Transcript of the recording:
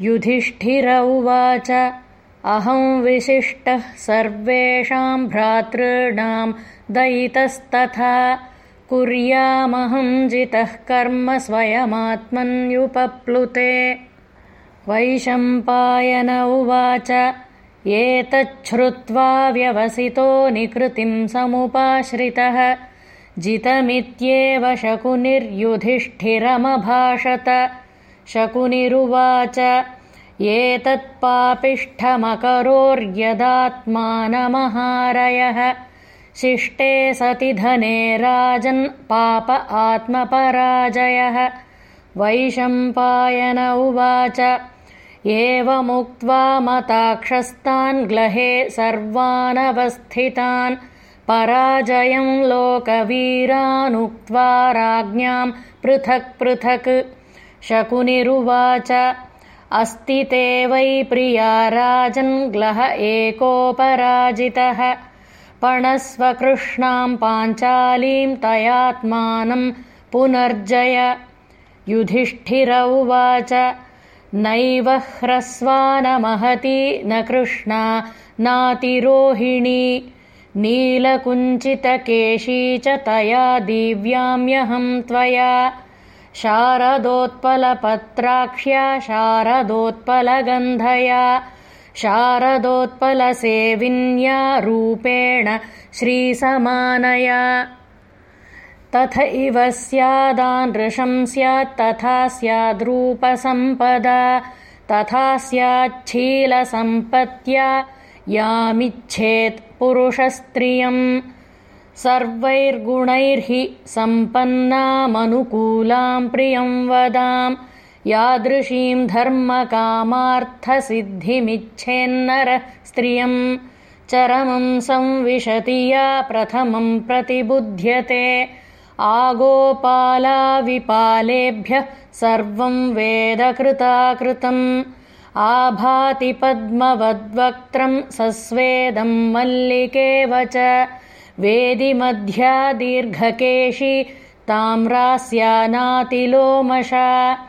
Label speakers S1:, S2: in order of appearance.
S1: युधिष्ठिर उवाच अहं विशिष्टः सर्वेषां भ्रातॄणां दयितस्तथा कुर्यामहं जितः कर्म स्वयमात्मन्युपप्लुते। वैशम्पायन उवाच एतच्छ्रुत्वा व्यवसितो निकृतिं समुपाश्रितः जितमित्येव शकुनिर्युधिष्ठिरमभाषत शकुनिरुवाच। एतत्पापिष्ठमकरोर्यदात्मानमहारयः। शिष्टे सति धने राजन् पाप आत्मपराजयः। वैशम्पायन उवाच। एवमुक्त्वा मताक्षस्तान् ग्लहे सर्वानवस्थितान्। पराजयं लोकवीरानुक्त्वा राज्ञां पृथक् पृथक् शकुनिरुवाच। अस्ति ते वै प्रिया राजन्ग्लह एकोपराजितः। पणस्वकृष्णां पाञ्चालीं तयात्मानं पुनर्जय। युधिष्ठिर उवाच नैव ह्रस्वानमहती न कृष्णा नातिरोहिणी। नीलकुञ्चितकेशी च तया दिव्याम्यहं त्वया शारदोत्पलपत्राक्ष्या शारदोत्पलगन्धया शारदोत्पलसेविन्या रूपेण श्रीसमानया। तथैव स्यादानृशं स्यात् तथा स्याद्रूपसम्पदा तथा स्याच्छीलसम्पत्त्या यामिच्छेत् पुरुषस्त्रियम् सर्वैर्गुणैर्हि सम्पन्नामनुकूलां प्रियं वदां। यादृशीं धर्मकामार्थसिद्धिमिच्छेन्नरः स्त्रियं। चरमं संविशति या प्रथमं प्रतिबुध्यते। आगोपालाविपालेभ्यः सर्वं वेदकृताकृतम् आभाति पद्मवद्वक्त्रं सस्वेदं मल्लिकेव च वेदिमध्या दीर्घकेशी ताम्रास्या नातिलोमशा